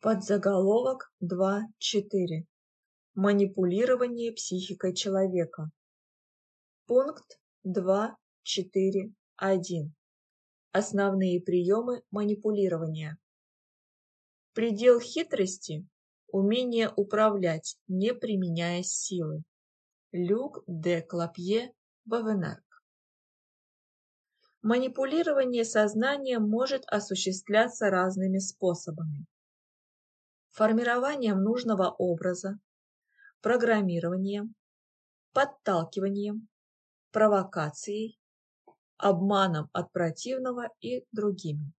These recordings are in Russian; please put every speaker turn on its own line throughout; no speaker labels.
Подзаголовок 2.4. Манипулирование психикой человека. Пункт 2.4.1. Основные приемы манипулирования. Предел хитрости – умение управлять, не применяя силы. Люк де Клапье, Бавенарк. Манипулирование сознанием может осуществляться разными способами формированием нужного образа, программированием, подталкиванием, провокацией, обманом от противного и другими.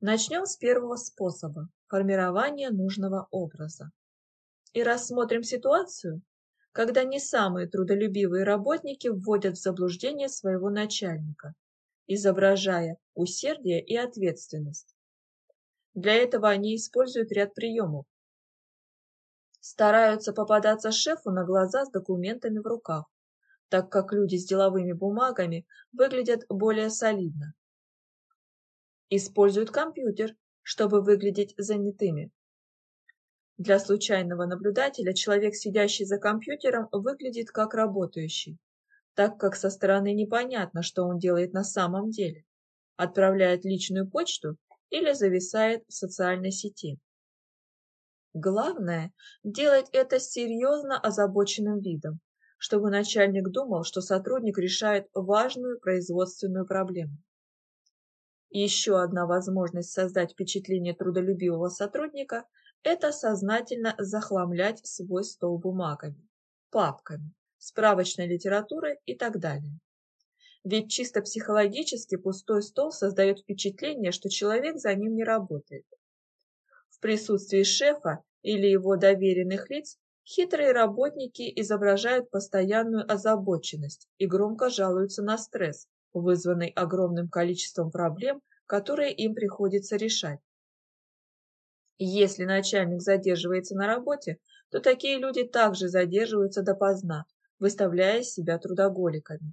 Начнем с первого способа – формирования нужного образа. И рассмотрим ситуацию, когда не самые трудолюбивые работники вводят в заблуждение своего начальника, изображая усердие и ответственность, для этого они используют ряд приемов. Стараются попадаться шефу на глаза с документами в руках, так как люди с деловыми бумагами выглядят более солидно. Используют компьютер, чтобы выглядеть занятыми. Для случайного наблюдателя человек, сидящий за компьютером, выглядит как работающий, так как со стороны непонятно, что он делает на самом деле. Отправляет личную почту или зависает в социальной сети. Главное – делать это серьезно озабоченным видом, чтобы начальник думал, что сотрудник решает важную производственную проблему. Еще одна возможность создать впечатление трудолюбивого сотрудника – это сознательно захламлять свой стол бумагами, папками, справочной литературой и так далее. Ведь чисто психологически пустой стол создает впечатление, что человек за ним не работает. В присутствии шефа или его доверенных лиц хитрые работники изображают постоянную озабоченность и громко жалуются на стресс, вызванный огромным количеством проблем, которые им приходится решать. Если начальник задерживается на работе, то такие люди также задерживаются допоздна, выставляя себя трудоголиками.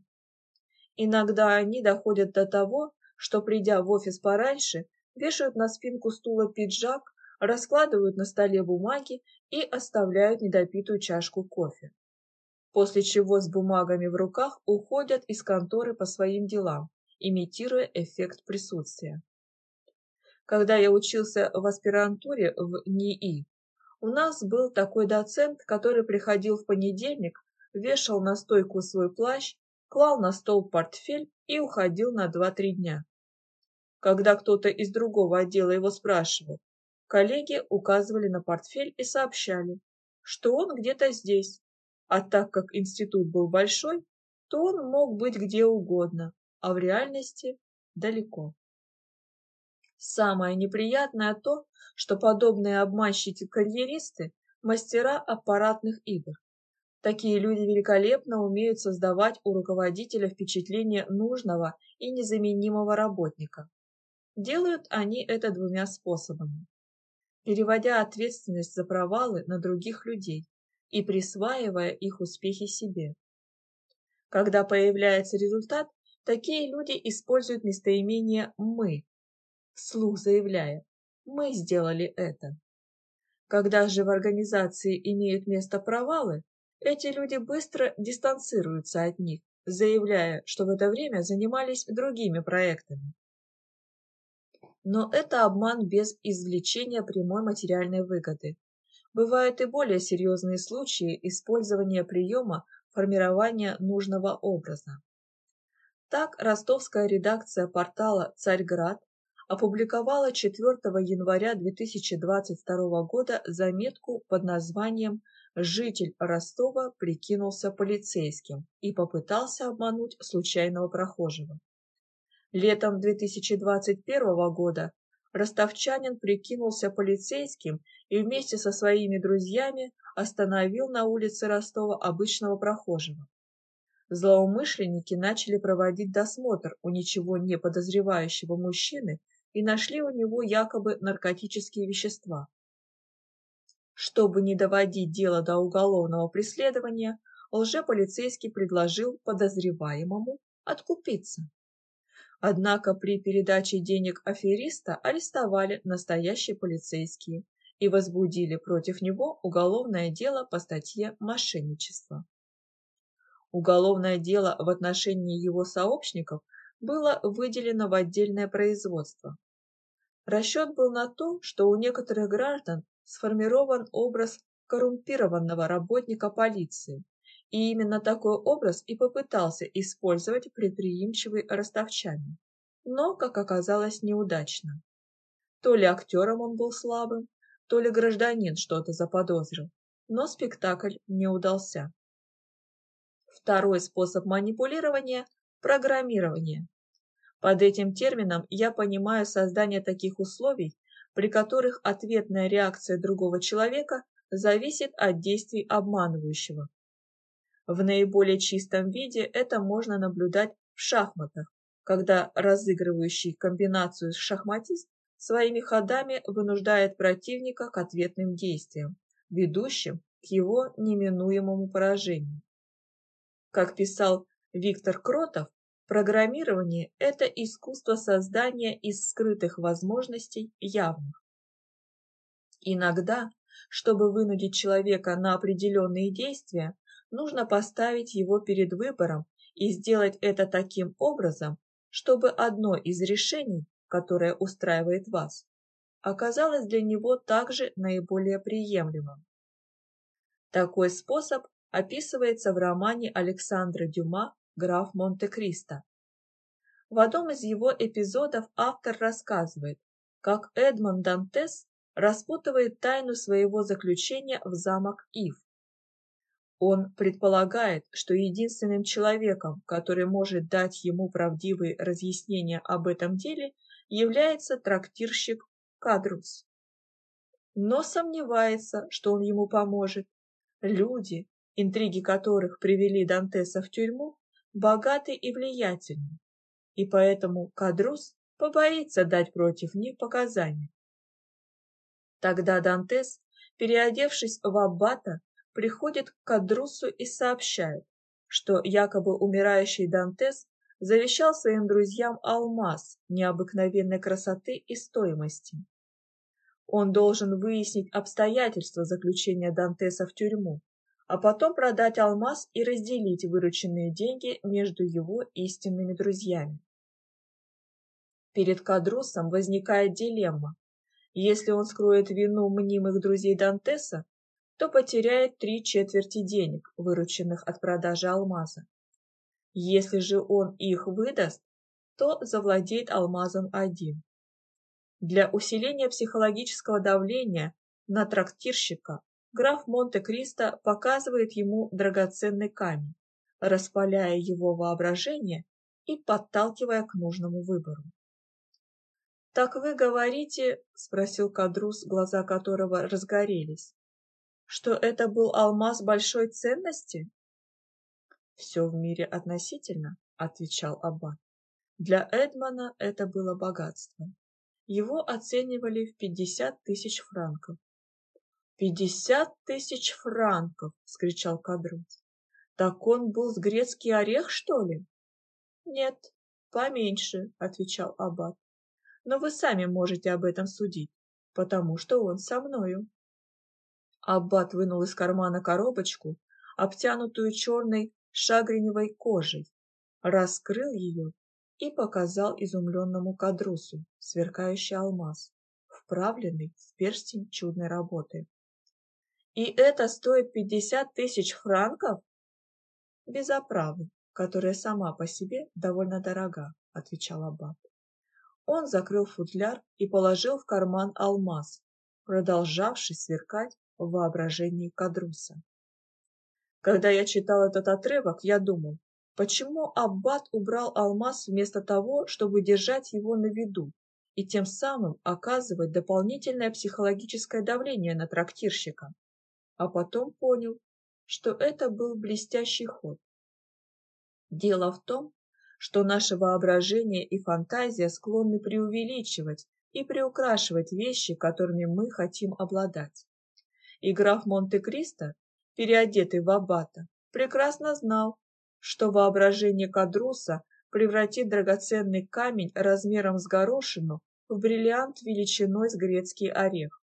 Иногда они доходят до того, что, придя в офис пораньше, вешают на спинку стула пиджак, раскладывают на столе бумаги и оставляют недопитую чашку кофе. После чего с бумагами в руках уходят из конторы по своим делам, имитируя эффект присутствия. Когда я учился в аспирантуре в НИИ, у нас был такой доцент, который приходил в понедельник, вешал на стойку свой плащ клал на стол портфель и уходил на два-три дня. Когда кто-то из другого отдела его спрашивал, коллеги указывали на портфель и сообщали, что он где-то здесь, а так как институт был большой, то он мог быть где угодно, а в реальности далеко. Самое неприятное то, что подобные обманщики-карьеристы – мастера аппаратных игр. Такие люди великолепно умеют создавать у руководителя впечатление нужного и незаменимого работника. Делают они это двумя способами. Переводя ответственность за провалы на других людей и присваивая их успехи себе. Когда появляется результат, такие люди используют местоимение «мы», вслух заявляя «мы сделали это». Когда же в организации имеют место провалы, эти люди быстро дистанцируются от них, заявляя, что в это время занимались другими проектами. Но это обман без извлечения прямой материальной выгоды. Бывают и более серьезные случаи использования приема формирования нужного образа. Так ростовская редакция портала «Царьград» опубликовала 4 января 2022 года заметку под названием житель Ростова прикинулся полицейским и попытался обмануть случайного прохожего. Летом 2021 года ростовчанин прикинулся полицейским и вместе со своими друзьями остановил на улице Ростова обычного прохожего. Злоумышленники начали проводить досмотр у ничего не подозревающего мужчины и нашли у него якобы наркотические вещества. Чтобы не доводить дело до уголовного преследования, лжеполицейский предложил подозреваемому откупиться. Однако при передаче денег афериста арестовали настоящие полицейские и возбудили против него уголовное дело по статье «Мошенничество». Уголовное дело в отношении его сообщников было выделено в отдельное производство. Расчет был на то, что у некоторых граждан сформирован образ коррумпированного работника полиции, и именно такой образ и попытался использовать предприимчивый ростовчанин, но, как оказалось, неудачно. То ли актером он был слабым, то ли гражданин что-то заподозрил, но спектакль не удался. Второй способ манипулирования – программирование. Под этим термином я понимаю создание таких условий, при которых ответная реакция другого человека зависит от действий обманывающего. В наиболее чистом виде это можно наблюдать в шахматах, когда разыгрывающий комбинацию шахматист своими ходами вынуждает противника к ответным действиям, ведущим к его неминуемому поражению. Как писал Виктор Кротов, программирование – это искусство создания из скрытых возможностей явных. Иногда, чтобы вынудить человека на определенные действия, нужно поставить его перед выбором и сделать это таким образом, чтобы одно из решений которое устраивает вас, оказалось для него также наиболее приемлемым. Такой способ описывается в романе Александра Дюма «Граф Монте-Кристо». В одном из его эпизодов автор рассказывает, как Эдмон Дантес распутывает тайну своего заключения в замок Ив. Он предполагает, что единственным человеком, который может дать ему правдивые разъяснения об этом деле, является трактирщик Кадрус. Но сомневается, что он ему поможет. Люди, интриги которых привели Дантеса в тюрьму, богаты и влиятельны, и поэтому Кадрус побоится дать против них показания. Тогда Дантес, переодевшись в аббата, приходит к Кадрусу и сообщает, что якобы умирающий Дантес завещал своим друзьям алмаз необыкновенной красоты и стоимости. Он должен выяснить обстоятельства заключения Дантеса в тюрьму, а потом продать алмаз и разделить вырученные деньги между его истинными друзьями. Перед Кадрусом возникает дилемма. Если он скроет вину мнимых друзей Дантеса, то потеряет три четверти денег, вырученных от продажи алмаза. Если же он их выдаст, то завладеет алмазом один. Для усиления психологического давления на трактирщика граф Монте-Кристо показывает ему драгоценный камень, распаляя его воображение и подталкивая к нужному выбору. «Так вы говорите, — спросил Кадрус, глаза которого разгорелись, — что это был алмаз большой ценности?» «Все в мире относительно», — отвечал Аббат. Для Эдмана это было богатство. Его оценивали в пятьдесят тысяч франков. «Пятьдесят тысяч франков!» — скричал Кадрус. «Так он был с грецкий орех, что ли?» «Нет, поменьше», — отвечал Аббат. «Но вы сами можете об этом судить, потому что он со мною». Аббат вынул из кармана коробочку, обтянутую черной шагреневой кожей, раскрыл ее и показал изумленному кадрусу сверкающий алмаз, вправленный в перстень чудной работы. «И это стоит пятьдесят тысяч франков?» «Без оправы, которая сама по себе довольно дорога», — отвечал Аббат. Он закрыл футляр и положил в карман алмаз, продолжавший сверкать в воображении Кадруса. Когда я читал этот отрывок, я думал, почему Аббат убрал алмаз вместо того, чтобы держать его на виду и тем самым оказывать дополнительное психологическое давление на трактирщика. А потом понял, что это был блестящий ход. Дело в том, что наше воображение и фантазия склонны преувеличивать и приукрашивать вещи, которыми мы хотим обладать. И граф Монте-Кристо переодетый в аббата, прекрасно знал, что воображение Кадруса превратит драгоценный камень размером с горошину в бриллиант величиной с грецкий орех.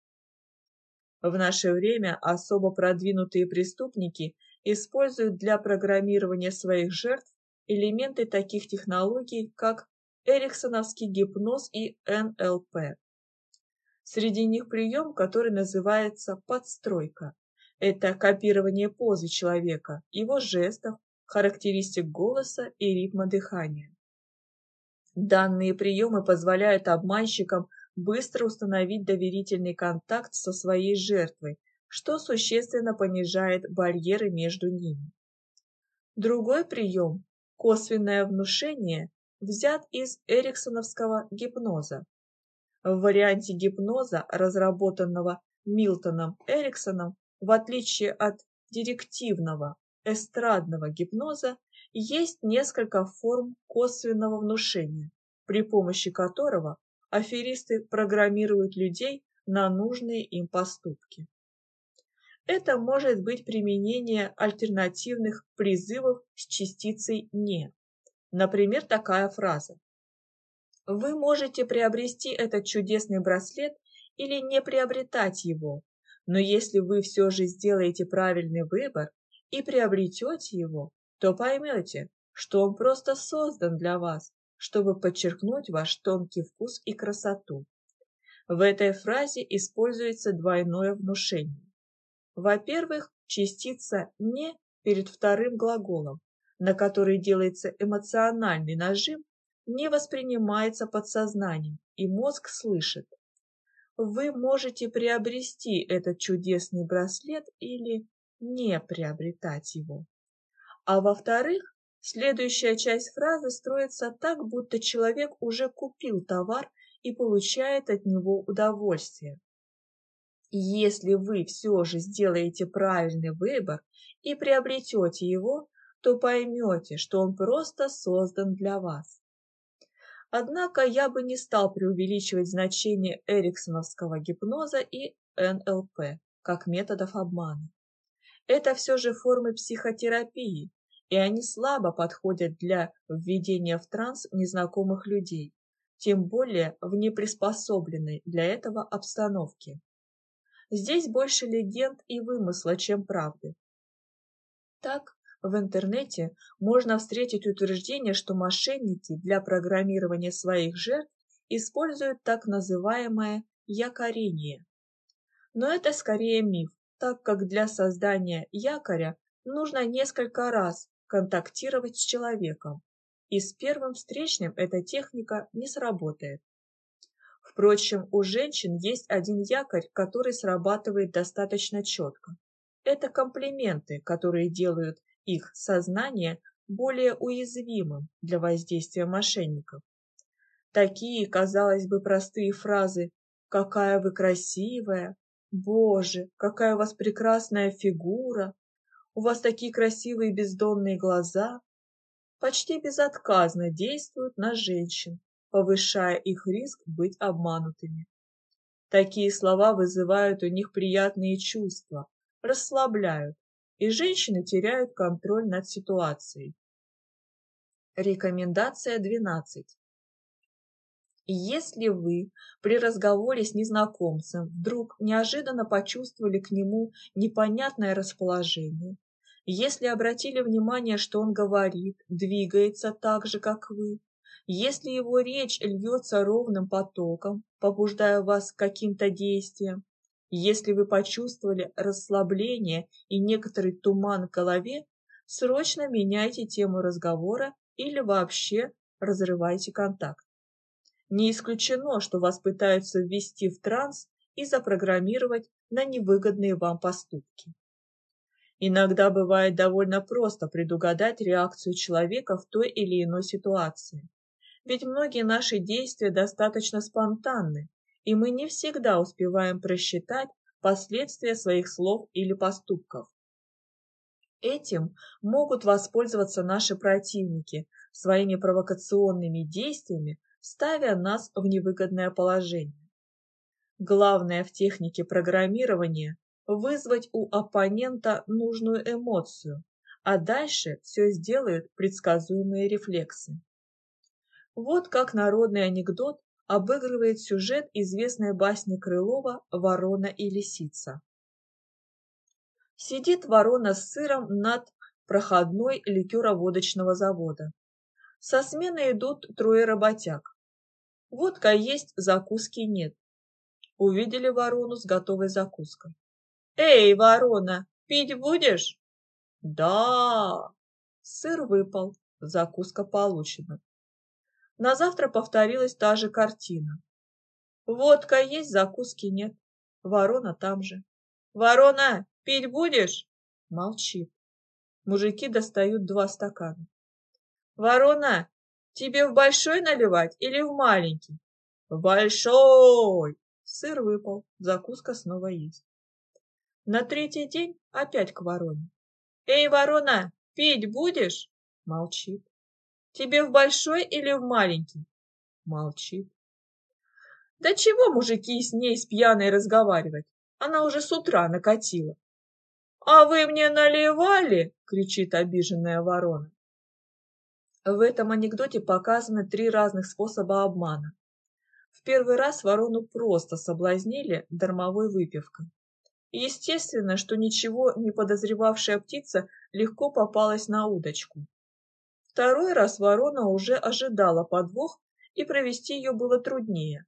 В наше время особо продвинутые преступники используют для программирования своих жертв элементы таких технологий, как эриксоновский гипноз и НЛП. Среди них прием, который называется подстройка. Это копирование позы человека, его жестов, характеристик голоса и ритма дыхания. Данные приемы позволяют обманщикам быстро установить доверительный контакт со своей жертвой, что существенно понижает барьеры между ними. Другой прием – косвенное внушение – взят из эриксоновского гипноза. В варианте гипноза, разработанного Милтоном Эриксоном, в отличие от директивного эстрадного гипноза, есть несколько форм косвенного внушения, при помощи которого аферисты программируют людей на нужные им поступки. Это может быть применение альтернативных призывов с частицей «не». Например, такая фраза. Вы можете приобрести этот чудесный браслет или не приобретать его, но если вы все же сделаете правильный выбор и приобретете его, то поймете, что он просто создан для вас, чтобы подчеркнуть ваш тонкий вкус и красоту. В этой фразе используется двойное внушение. Во-первых, частица «не» перед вторым глаголом, на который делается эмоциональный нажим, не воспринимается подсознанием, и мозг слышит. Вы можете приобрести этот чудесный браслет или не приобретать его. А во-вторых, следующая часть фразы строится так, будто человек уже купил товар и получает от него удовольствие. Если вы все же сделаете правильный выбор и приобретете его, то поймете, что он просто создан для вас. Однако я бы не стал преувеличивать значение эриксоновского гипноза и НЛП как методов обмана. Это все же формы психотерапии, и они слабо подходят для введения в транс незнакомых людей, тем более в неприспособленной для этого обстановке. Здесь больше легенд и вымысла, чем правды. Так, в интернете можно встретить утверждение, что мошенники для программирования своих жертв используют так называемое якорение. Но это скорее миф, так как для создания якоря нужно несколько раз контактировать с человеком, и с первым встречным эта техника не сработает. Впрочем, у женщин есть один якорь, который срабатывает достаточно четко. Это комплименты, которые делают их сознание более уязвимым для воздействия мошенников. Такие, казалось бы, простые фразы «какая вы красивая», «боже, какая у вас прекрасная фигура», «у вас такие красивые бездонные глаза» почти безотказно действуют на женщин, повышая их риск быть обманутыми. Такие слова вызывают у них приятные чувства, расслабляют, и женщины теряют контроль над ситуацией. Рекомендация 12. Если вы при разговоре с незнакомцем вдруг неожиданно почувствовали к нему непонятное расположение, если обратили внимание, что он говорит, двигается так же, как вы, если его речь льется ровным потоком, побуждая вас к каким-то действиям, если вы почувствовали расслабление и некоторый туман в голове, срочно меняйте тему разговора или вообще разрывайте контакт. Не исключено, что вас пытаются ввести в транс и запрограммировать на невыгодные вам поступки. Иногда бывает довольно просто предугадать реакцию человека в той или иной ситуации. Ведь многие наши действия достаточно спонтанны, и мы не всегда успеваем просчитать последствия своих слов или поступков. Этим могут воспользоваться наши противники своими провокационными действиями, ставя нас в невыгодное положение. Главное в технике программирования – вызвать у оппонента нужную эмоцию, а дальше все сделают предсказуемые рефлексы. Вот как народный анекдот обыгрывает сюжет известной басни Крылова «Ворона и лисица». Сидит ворона с сыром над проходной ликероводочного завода. Со смены идут трое работяг. Водка есть, закуски нет. Увидели ворону с готовой закуской. «Эй, ворона, пить будешь?» «Да!» Сыр выпал, закуска получена. На завтра повторилась та же картина. Водка есть, закуски нет. Ворона там же. «Ворона, пить будешь?» Молчит. Мужики достают два стакана. «Ворона, тебе в большой наливать или в маленький?» «В большой!» Сыр выпал, закуска снова есть. На третий день опять к вороне. «Эй, ворона, пить будешь?» Молчит. «Тебе в большой или в маленький?» Молчит. «Да чего мужики с ней с пьяной разговаривать? Она уже с утра накатила». «А вы мне наливали?» — кричит обиженная ворона. В этом анекдоте показаны три разных способа обмана. В первый раз ворону просто соблазнили дармовой выпивкой. Естественно, что ничего не подозревавшая птица легко попалась на удочку. Второй раз ворона уже ожидала подвох, и провести ее было труднее.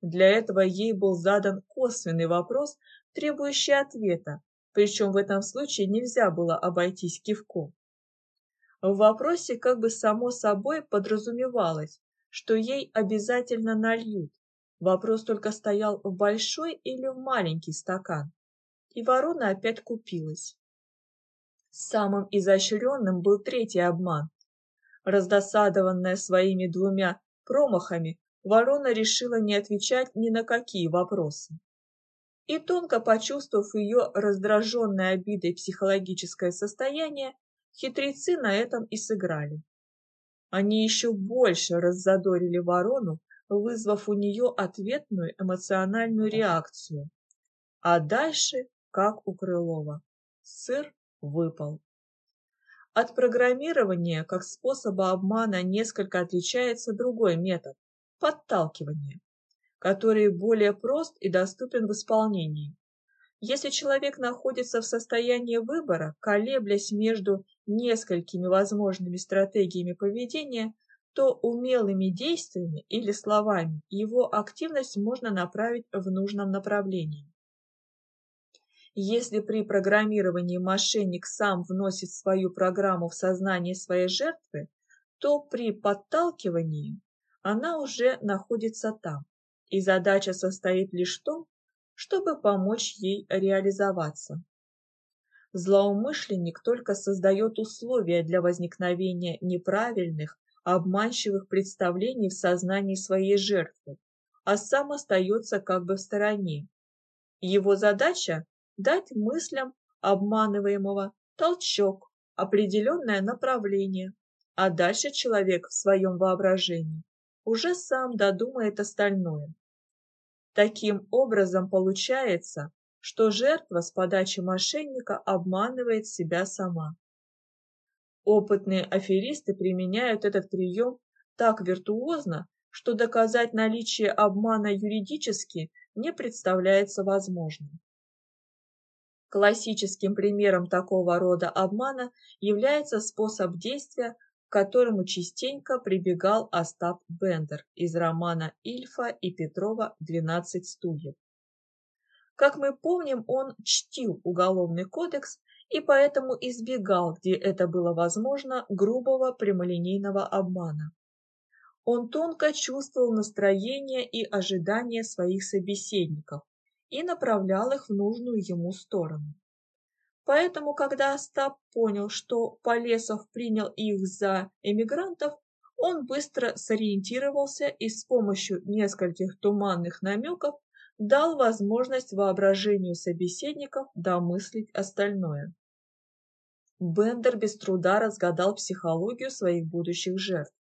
Для этого ей был задан косвенный вопрос, требующий ответа, причем в этом случае нельзя было обойтись кивком. В вопросе как бы само собой подразумевалось, что ей обязательно нальют. Вопрос только стоял в большой или в маленький стакан. И ворона опять купилась. Самым изощренным был третий обман. Раздосадованная своими двумя промахами, ворона решила не отвечать ни на какие вопросы. И тонко почувствовав ее раздраженной обидой психологическое состояние, хитрецы на этом и сыграли. Они еще больше раззадорили ворону, вызвав у нее ответную эмоциональную реакцию. А дальше, как у Крылова, сыр выпал. От программирования как способа обмана несколько отличается другой метод – подталкивание который более прост и доступен в исполнении. Если человек находится в состоянии выбора, колеблясь между несколькими возможными стратегиями поведения, то умелыми действиями или словами его активность можно направить в нужном направлении. Если при программировании мошенник сам вносит свою программу в сознание своей жертвы, то при подталкивании она уже находится там и задача состоит лишь в том, чтобы помочь ей реализоваться. Злоумышленник только создает условия для возникновения неправильных, обманчивых представлений в сознании своей жертвы, а сам остается как бы в стороне. Его задача – дать мыслям обманываемого толчок, определенное направление, а дальше человек в своем воображении уже сам додумает остальное. Таким образом получается, что жертва с подачи мошенника обманывает себя сама. Опытные аферисты применяют этот прием так виртуозно, что доказать наличие обмана юридически не представляется возможным. Классическим примером такого рода обмана является способ действия которому частенько прибегал Остап Бендер из романа Ильфа и Петрова «12 стульев». Как мы помним, он чтил Уголовный кодекс и поэтому избегал, где это было возможно, грубого прямолинейного обмана. Он тонко чувствовал настроение и ожидания своих собеседников и направлял их в нужную ему сторону. Поэтому, когда Остап понял, что Полесов принял их за эмигрантов, он быстро сориентировался и с помощью нескольких туманных намеков дал возможность воображению собеседников домыслить остальное. Бендер без труда разгадал психологию своих будущих жертв.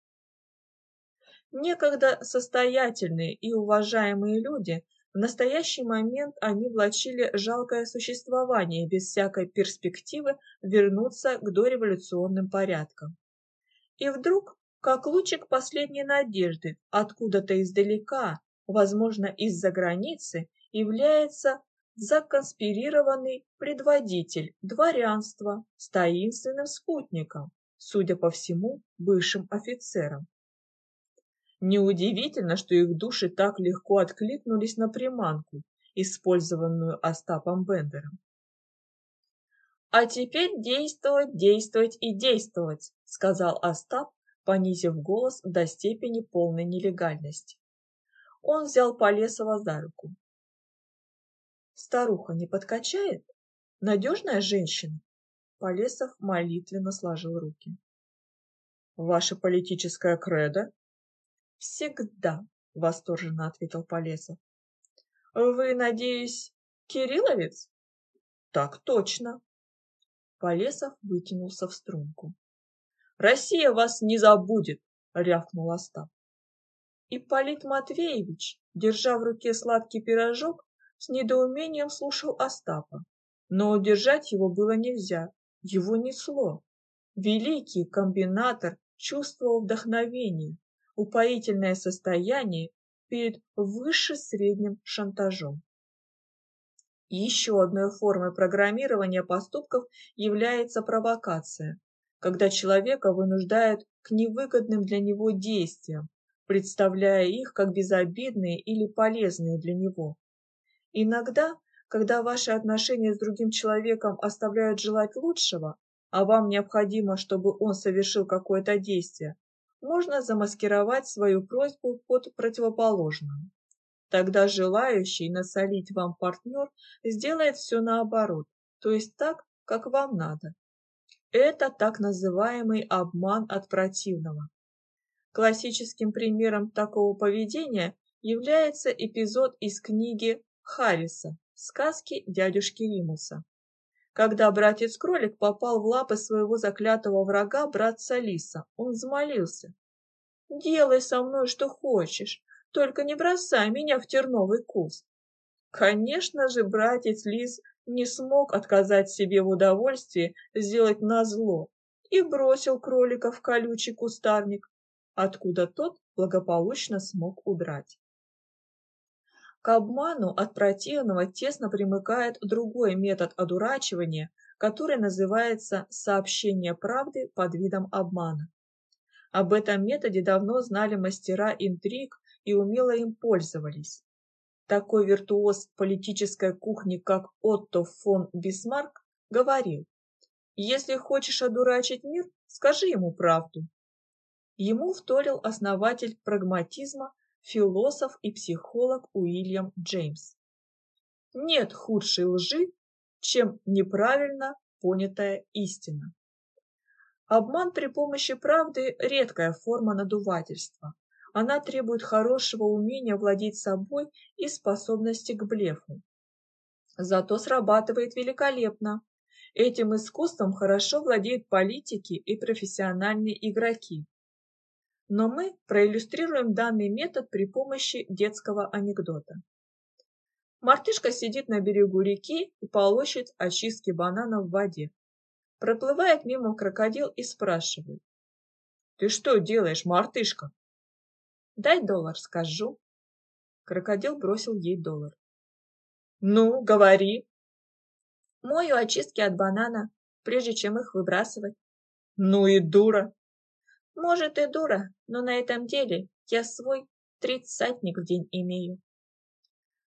Некогда состоятельные и уважаемые люди в настоящий момент они влачили жалкое существование без всякой перспективы вернуться к дореволюционным порядкам. И вдруг как лучик последней надежды откуда-то издалека, возможно, из-за границы, является законспирированный предводитель дворянства с таинственным спутником, судя по всему, бывшим офицером. Неудивительно, что их души так легко откликнулись на приманку, использованную Остапом Бендером. «А теперь действовать, действовать и действовать», — сказал Остап, понизив голос до степени полной нелегальности. Он взял Полесова за руку. «Старуха не подкачает? Надежная женщина?» Полесов молитвенно сложил руки. «Ваше политическое кредо?» «Всегда», — восторженно ответил Полесов. «Вы, надеюсь, кирилловец?» «Так точно», Полесов вытянулся в струнку. «Россия вас не забудет!» — рявкнул Остап. Ипполит Матвеевич, держа в руке сладкий пирожок, с недоумением слушал Остапа. Но удержать его было нельзя, его несло. Великий комбинатор чувствовал вдохновение, упоительное состояние перед выше средним шантажом. Еще одной формой программирования поступков является провокация, когда человека вынуждают к невыгодным для него действиям, представляя их как безобидные или полезные для него. Иногда, когда ваши отношения с другим человеком оставляют желать лучшего, а вам необходимо, чтобы он совершил какое-то действие, можно замаскировать свою просьбу под противоположную. Тогда желающий насолить вам партнер сделает все наоборот, то есть так, как вам надо. Это так называемый обман от противного. Классическим примером такого поведения является эпизод из книги Харриса «Сказки дядюшки Римуса», когда братец-кролик попал в лапы своего заклятого врага, братца Лиса. Он взмолился. «Делай со мной, что хочешь, только не бросай меня в терновый куст. Конечно же, братец Лис не смог отказать себе в удовольствии сделать назло и бросил кролика в колючий кустарник, откуда тот благополучно смог удрать. К обману от противного тесно примыкает другой метод одурачивания, который называется сообщение правды под видом обмана. Об этом методе давно знали мастера интриг и умело им пользовались. Такой виртуоз политической кухни, как Отто фон Бисмарк, говорил, «Если хочешь одурачить мир, скажи ему правду». Ему вторил основатель прагматизма, философ и психолог Уильям Джеймс. Нет худшей лжи, чем неправильно понятая истина. Обман при помощи правды – редкая форма надувательства. Она требует хорошего умения владеть собой и способности к блефу. Зато срабатывает великолепно. Этим искусством хорошо владеют политики и профессиональные игроки. Но мы проиллюстрируем данный метод при помощи детского анекдота. Мартышка сидит на берегу реки и полощет очистки бананов в воде. Проплывает мимо крокодил и спрашивает. «Ты что делаешь, мартышка?» Дай доллар, скажу. Крокодил бросил ей доллар. Ну, говори. Мою очистки от банана, прежде чем их выбрасывать. Ну и дура. Может и дура, но на этом деле я свой тридцатник в день имею.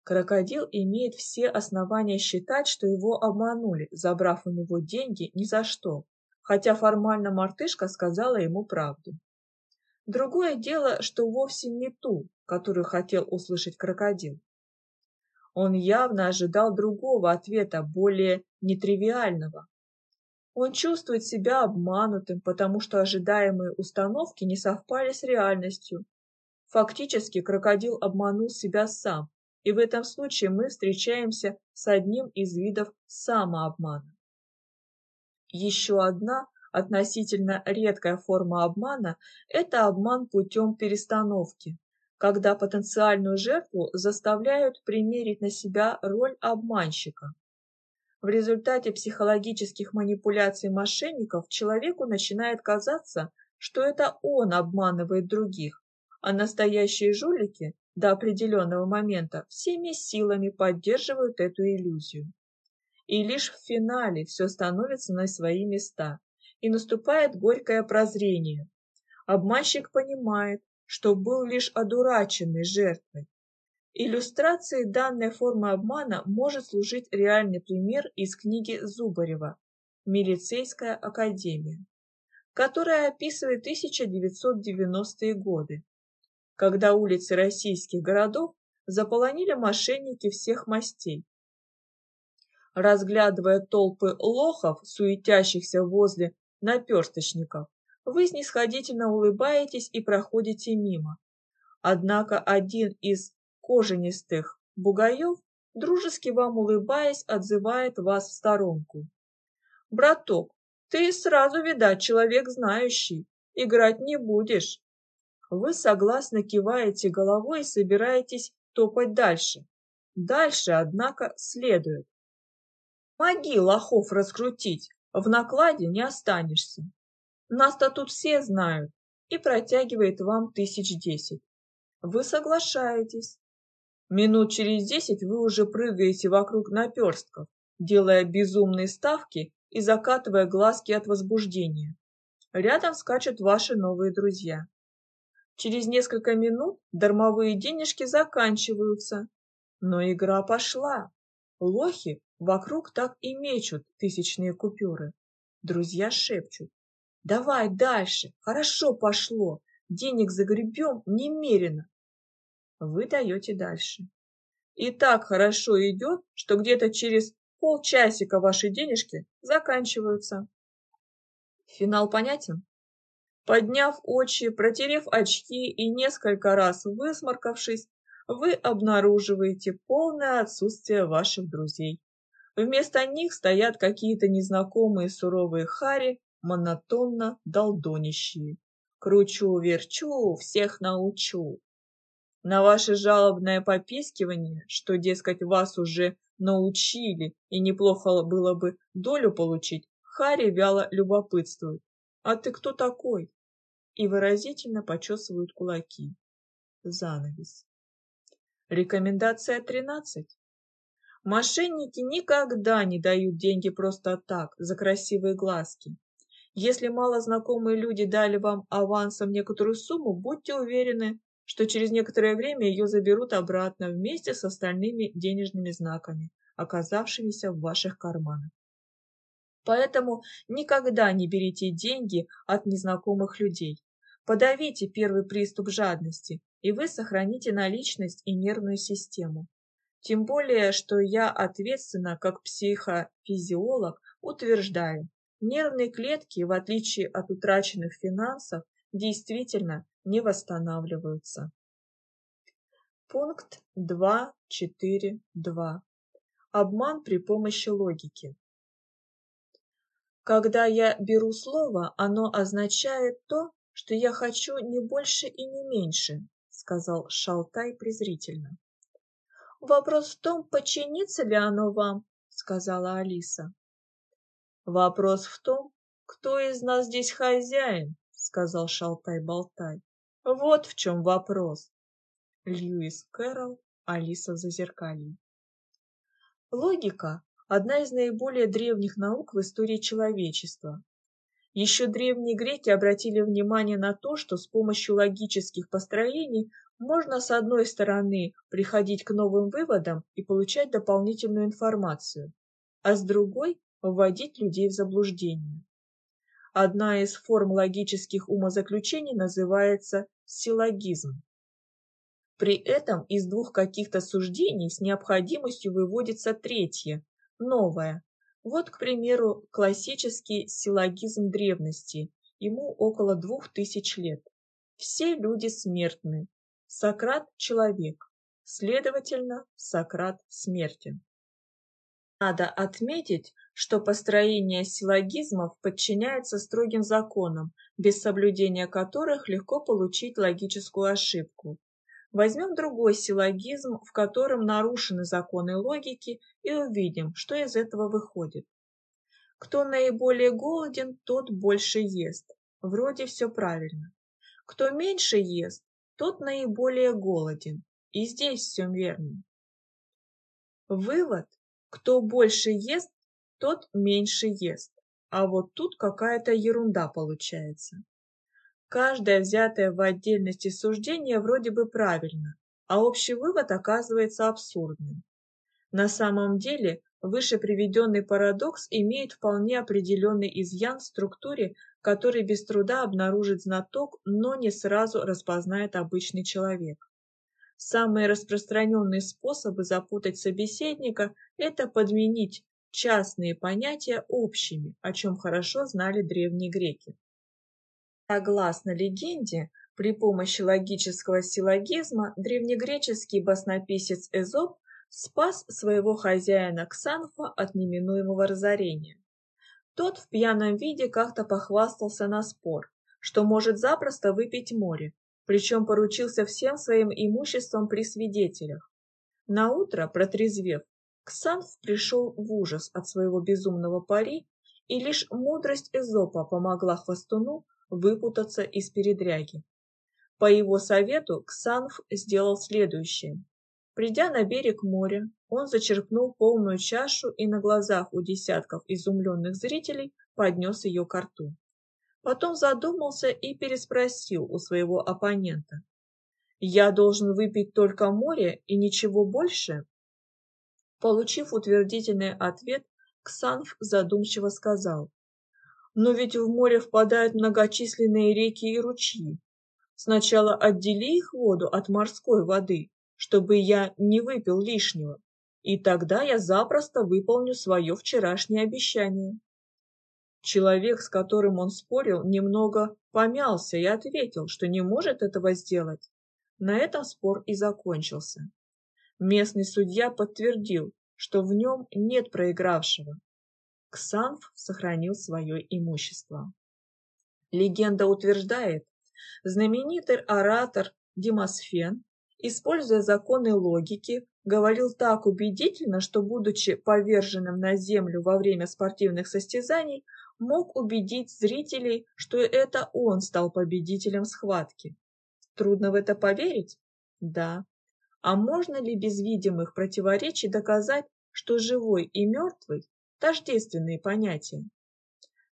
Крокодил имеет все основания считать, что его обманули, забрав у него деньги ни за что, хотя формально мартышка сказала ему правду. Другое дело, что вовсе не ту, которую хотел услышать крокодил. Он явно ожидал другого ответа, более нетривиального. Он чувствует себя обманутым, потому что ожидаемые установки не совпали с реальностью. Фактически крокодил обманул себя сам, и в этом случае мы встречаемся с одним из видов самообмана. Еще одна относительно редкая форма обмана – это обман путем перестановки, когда потенциальную жертву заставляют примерить на себя роль обманщика. В результате психологических манипуляций мошенников человеку начинает казаться, что это он обманывает других, а настоящие жулики до определенного момента всеми силами поддерживают эту иллюзию. И лишь в финале все становится на свои места, и наступает горькое прозрение. Обманщик понимает, что был лишь одураченной жертвой. Иллюстрацией данной формы обмана может служить реальный пример из книги Зубарева «Милицейская академия», которая описывает 1990-е годы, когда улицы российских городов заполонили мошенники всех мастей. Разглядывая толпы лохов, суетящихся возле наперсточников, вы снисходительно улыбаетесь и проходите мимо. Однако один из кожанистых бугаев, дружески вам улыбаясь, отзывает вас в сторонку. «Браток, ты сразу, видать, человек знающий, играть не будешь». Вы согласно киваете головой и собираетесь топать дальше. Дальше, однако, следует. Моги лохов раскрутить, в накладе не останешься. Нас-то тут все знают, и протягивает вам тысяч десять. Вы соглашаетесь. Минут через десять вы уже прыгаете вокруг наперстков, делая безумные ставки и закатывая глазки от возбуждения. Рядом скачут ваши новые друзья. Через несколько минут дармовые денежки заканчиваются, но игра пошла. Лохи вокруг так и мечут тысячные купюры. Друзья шепчут. Давай дальше, хорошо пошло, денег загребем немерено. Вы даете дальше. И так хорошо идет, что где-то через полчасика ваши денежки заканчиваются. Финал понятен? Подняв очи, протерев очки и несколько раз высморкавшись, вы обнаруживаете полное отсутствие ваших друзей. Вместо них стоят какие-то незнакомые суровые хари, монотонно долдонищие. Кручу-верчу, всех научу. На ваше жалобное попискивание, что, дескать, вас уже научили и неплохо было бы долю получить, Харри вяло любопытствует. «А ты кто такой?» И выразительно почесывают кулаки. Занавес. Рекомендация 13. Мошенники никогда не дают деньги просто так, за красивые глазки. Если малознакомые люди дали вам авансом некоторую сумму, будьте уверены, что через некоторое время ее заберут обратно вместе с остальными денежными знаками, оказавшимися в ваших карманах. Поэтому никогда не берите деньги от незнакомых людей. Подавите первый приступ жадности, и вы сохраните наличность и нервную систему. Тем более, что я ответственно, как психофизиолог, утверждаю, Нервные клетки, в отличие от утраченных финансов, действительно не восстанавливаются. Пункт 2.4.2. Обман при помощи логики. Когда я беру слово, оно означает то, что я хочу не больше и не меньше, сказал Шалтай презрительно. Вопрос в том, подчинится ли оно вам, сказала Алиса. Вопрос в том, кто из нас здесь хозяин, сказал Шалтай-Болтай. Вот в чем вопрос. Льюис Кэрролл, Алиса в зазеркалье. Логика – одна из наиболее древних наук в истории человечества. Еще древние греки обратили внимание на то, что с помощью логических построений можно с одной стороны приходить к новым выводам и получать дополнительную информацию, а с другой вводить людей в заблуждение. Одна из форм логических умозаключений называется силлогизм. При этом из двух каких-то суждений с необходимостью выводится третье, новое. Вот, к примеру, классический силлогизм древности, ему около двух тысяч лет. Все люди смертны. Сократ – человек. Следовательно, Сократ смертен. Надо отметить, что построение силлогизмов подчиняется строгим законам, без соблюдения которых легко получить логическую ошибку. Возьмем другой силлогизм, в котором нарушены законы логики, и увидим, что из этого выходит. Кто наиболее голоден, тот больше ест. Вроде все правильно. Кто меньше ест, тот наиболее голоден. И здесь все верно. Вывод. Кто больше ест, тот меньше ест. А вот тут какая-то ерунда получается. Каждое взятое в отдельности суждение вроде бы правильно, а общий вывод оказывается абсурдным. На самом деле, выше приведенный парадокс имеет вполне определенный изъян в структуре, который без труда обнаружит знаток, но не сразу распознает обычный человек. Самые распространенные способы запутать собеседника – это подменить частные понятия общими, о чем хорошо знали древние греки. Согласно легенде, при помощи логического силлогизма древнегреческий баснописец Эзоп спас своего хозяина Ксанфа от неминуемого разорения. Тот в пьяном виде как-то похвастался на спор, что может запросто выпить море, причем поручился всем своим имуществом при свидетелях. Наутро, протрезвев, Ксанф пришел в ужас от своего безумного пари, и лишь мудрость Эзопа помогла хвостуну выпутаться из передряги. По его совету Ксанф сделал следующее. Придя на берег моря, он зачерпнул полную чашу и на глазах у десятков изумленных зрителей поднес ее к рту. Потом задумался и переспросил у своего оппонента. «Я должен выпить только море и ничего больше?» Получив утвердительный ответ, Ксанф задумчиво сказал. Но ведь в море впадают многочисленные реки и ручьи. Сначала отдели их воду от морской воды, чтобы я не выпил лишнего, и тогда я запросто выполню свое вчерашнее обещание. Человек, с которым он спорил, немного помялся и ответил, что не может этого сделать. На этом спор и закончился. Местный судья подтвердил, что в нем нет проигравшего, Ксанф сохранил свое имущество. Легенда утверждает, знаменитый оратор Демосфен, используя законы логики, говорил так убедительно, что, будучи поверженным на землю во время спортивных состязаний, мог убедить зрителей, что это он стал победителем схватки. Трудно в это поверить? Да. А можно ли без видимых противоречий доказать, что живой и мертвый тождественные понятия.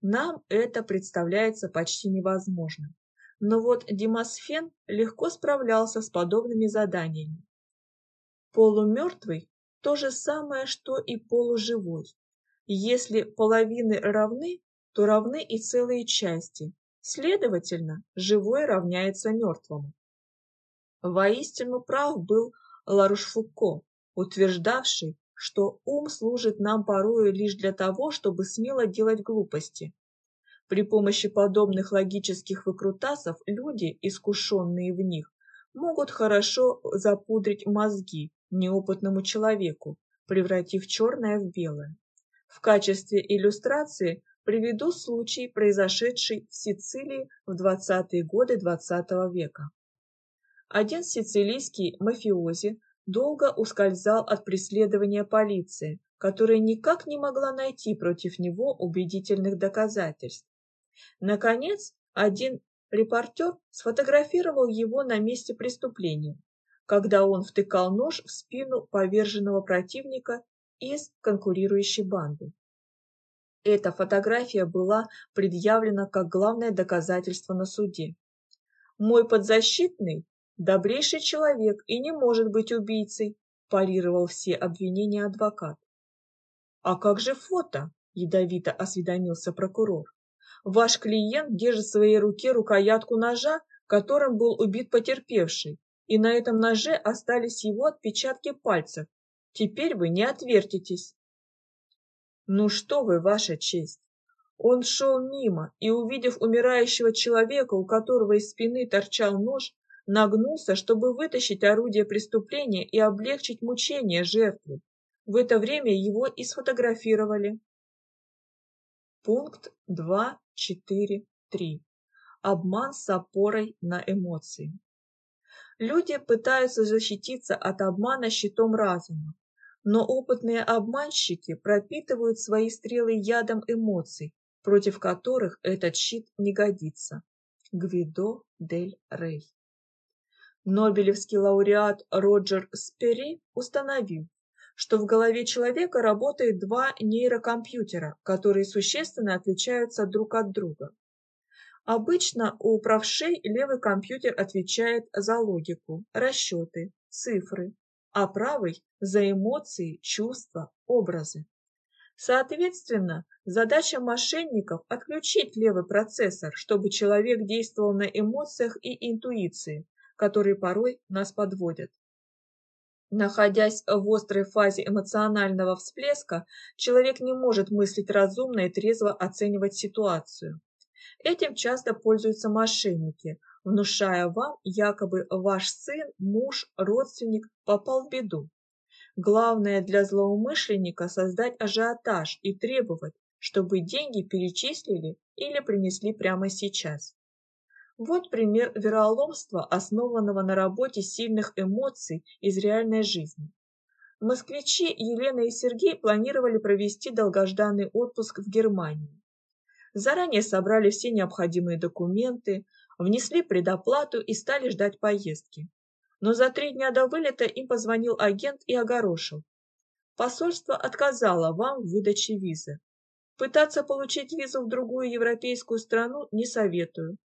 Нам это представляется почти невозможным. Но вот Демосфен легко справлялся с подобными заданиями. Полумертвый – то же самое, что и полуживой. Если половины равны, то равны и целые части. Следовательно, живой равняется мертвому. Воистину прав был Ларушфуко, утверждавший, что ум служит нам порою лишь для того, чтобы смело делать глупости. При помощи подобных логических выкрутасов люди, искушенные в них, могут хорошо запудрить мозги неопытному человеку, превратив черное в белое. В качестве иллюстрации приведу случай, произошедший в Сицилии в 20-е годы XX -го века. Один сицилийский мафиози долго ускользал от преследования полиции, которая никак не могла найти против него убедительных доказательств. Наконец, один репортер сфотографировал его на месте преступления, когда он втыкал нож в спину поверженного противника из конкурирующей банды. Эта фотография была предъявлена как главное доказательство на суде. Мой подзащитный добрейший человек и не может быть убийцей, парировал все обвинения адвокат. А как же фото? Ядовито осведомился прокурор. Ваш клиент держит в своей руке рукоятку ножа, которым был убит потерпевший, и на этом ноже остались его отпечатки пальцев. Теперь вы не отвертитесь. Ну что вы, ваша честь? Он шел мимо и, увидев умирающего человека, у которого из спины торчал нож, нагнулся, чтобы вытащить орудие преступления и облегчить мучения жертвы. В это время его и сфотографировали. Пункт 2.4.3. Обман с опорой на эмоции. Люди пытаются защититься от обмана щитом разума, но опытные обманщики пропитывают свои стрелы ядом эмоций, против которых этот щит не годится. Гвидо дель Рей. Нобелевский лауреат Роджер Спери установил, что в голове человека работает два нейрокомпьютера, которые существенно отличаются друг от друга. Обычно у правшей левый компьютер отвечает за логику, расчеты, цифры, а правый – за эмоции, чувства, образы. Соответственно, задача мошенников – отключить левый процессор, чтобы человек действовал на эмоциях и интуиции, которые порой нас подводят. Находясь в острой фазе эмоционального всплеска, человек не может мыслить разумно и трезво оценивать ситуацию. Этим часто пользуются мошенники, внушая вам, якобы ваш сын, муж, родственник попал в беду. Главное для злоумышленника создать ажиотаж и требовать, чтобы деньги перечислили или принесли прямо сейчас. Вот пример вероломства, основанного на работе сильных эмоций из реальной жизни. Москвичи Елена и Сергей планировали провести долгожданный отпуск в Германии. Заранее собрали все необходимые документы, внесли предоплату и стали ждать поездки. Но за три дня до вылета им позвонил агент и огорошил. Посольство отказало вам в выдаче визы. Пытаться получить визу в другую европейскую страну не советую.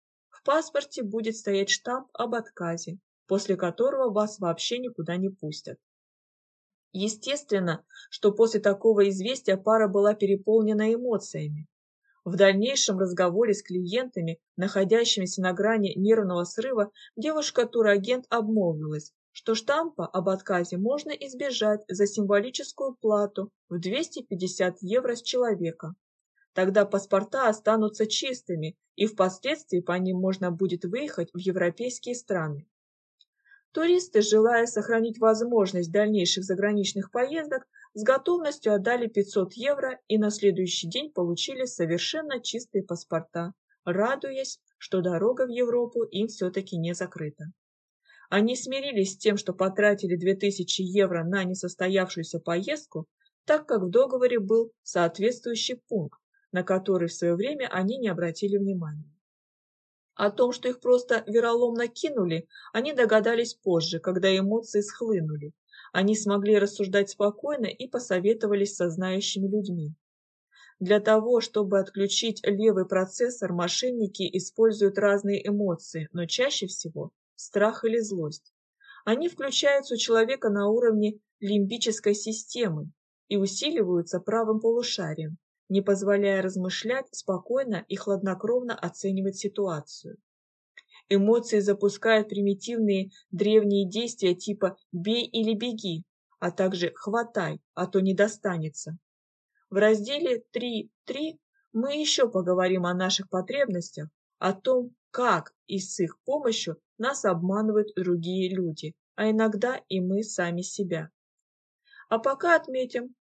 В паспорте будет стоять штамп об отказе, после которого вас вообще никуда не пустят. Естественно, что после такого известия пара была переполнена эмоциями. В дальнейшем разговоре с клиентами, находящимися на грани нервного срыва, девушка-турагент обмолвилась, что штампа об отказе можно избежать за символическую плату в 250 евро с человека. Тогда паспорта останутся чистыми, и впоследствии по ним можно будет выехать в европейские страны. Туристы, желая сохранить возможность дальнейших заграничных поездок, с готовностью отдали 500 евро и на следующий день получили совершенно чистые паспорта, радуясь, что дорога в Европу им все-таки не закрыта. Они смирились с тем, что потратили 2000 евро на несостоявшуюся поездку, так как в договоре был соответствующий пункт, на который в свое время они не обратили внимания. О том, что их просто вероломно кинули, они догадались позже, когда эмоции схлынули. Они смогли рассуждать спокойно и посоветовались со знающими людьми. Для того, чтобы отключить левый процессор, мошенники используют разные эмоции, но чаще всего страх или злость. Они включаются у человека на уровне лимбической системы и усиливаются правым полушарием, не позволяя размышлять, спокойно и хладнокровно оценивать ситуацию. Эмоции запускают примитивные древние действия типа «бей или беги», а также «хватай, а то не достанется». В разделе 3.3 мы еще поговорим о наших потребностях, о том, как и с их помощью нас обманывают другие люди, а иногда и мы сами себя. А пока отметим,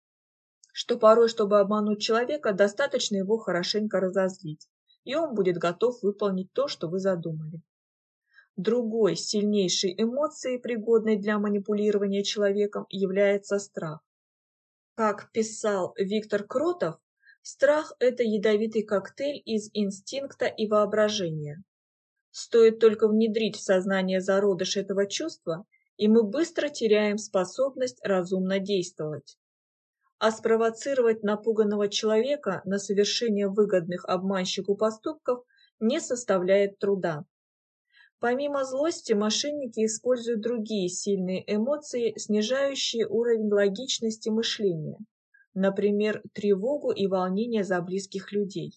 что порой, чтобы обмануть человека, достаточно его хорошенько разозлить, и он будет готов выполнить то, что вы задумали. Другой сильнейшей эмоцией, пригодной для манипулирования человеком, является страх. Как писал Виктор Кротов, страх – это ядовитый коктейль из инстинкта и воображения. Стоит только внедрить в сознание зародыш этого чувства, и мы быстро теряем способность разумно действовать а спровоцировать напуганного человека на совершение выгодных обманщику поступков не составляет труда. Помимо злости, мошенники используют другие сильные эмоции, снижающие уровень логичности мышления, например, тревогу и волнение за близких людей.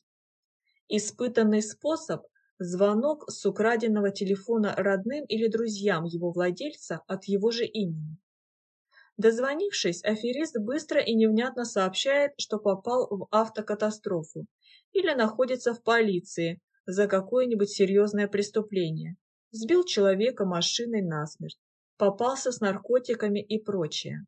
Испытанный способ – звонок с украденного телефона родным или друзьям его владельца от его же имени. Дозвонившись, аферист быстро и невнятно сообщает, что попал в автокатастрофу или находится в полиции за какое-нибудь серьезное преступление, сбил человека машиной насмерть, попался с наркотиками и прочее.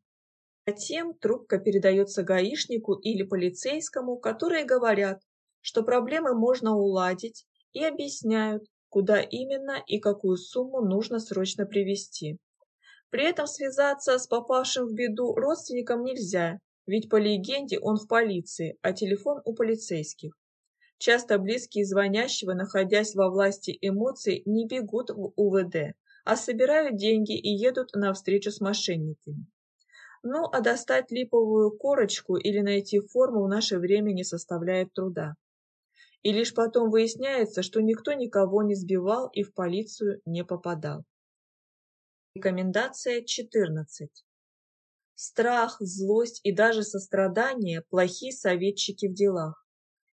Затем трубка передается гаишнику или полицейскому, которые говорят, что проблемы можно уладить и объясняют, куда именно и какую сумму нужно срочно привезти. При этом связаться с попавшим в беду родственником нельзя, ведь по легенде он в полиции, а телефон у полицейских. Часто близкие звонящего, находясь во власти эмоций, не бегут в УВД, а собирают деньги и едут на встречу с мошенниками. Ну, а достать липовую корочку или найти форму в наше время не составляет труда. И лишь потом выясняется, что никто никого не сбивал и в полицию не попадал. Рекомендация 14. Страх, злость и даже сострадание – плохие советчики в делах.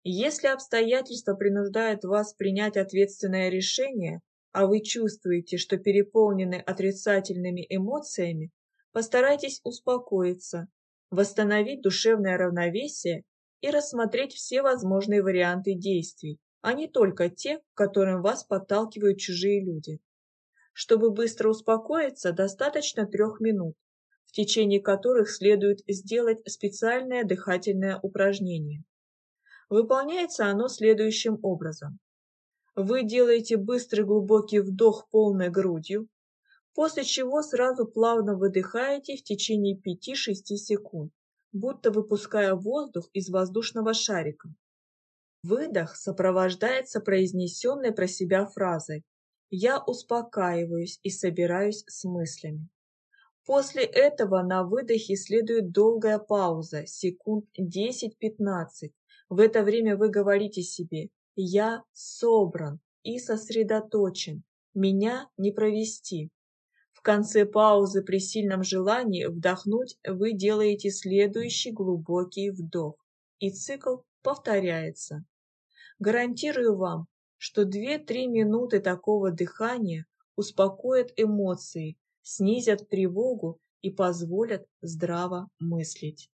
Если обстоятельства принуждают вас принять ответственное решение, а вы чувствуете, что переполнены отрицательными эмоциями, постарайтесь успокоиться, восстановить душевное равновесие и рассмотреть все возможные варианты действий, а не только те, к которым вас подталкивают чужие люди. Чтобы быстро успокоиться, достаточно трех минут, в течение которых следует сделать специальное дыхательное упражнение. Выполняется оно следующим образом. Вы делаете быстрый глубокий вдох полной грудью, после чего сразу плавно выдыхаете в течение 5-6 секунд, будто выпуская воздух из воздушного шарика. Выдох сопровождается произнесенной про себя фразой «Я успокаиваюсь и собираюсь с мыслями». После этого на выдохе следует долгая пауза, секунд 10-15. В это время вы говорите себе «Я собран и сосредоточен, меня не провести». В конце паузы при сильном желании вдохнуть вы делаете следующий глубокий вдох, и цикл повторяется. Гарантирую вам, что 2-3 минуты такого дыхания успокоят эмоции, снизят тревогу и позволят здраво мыслить.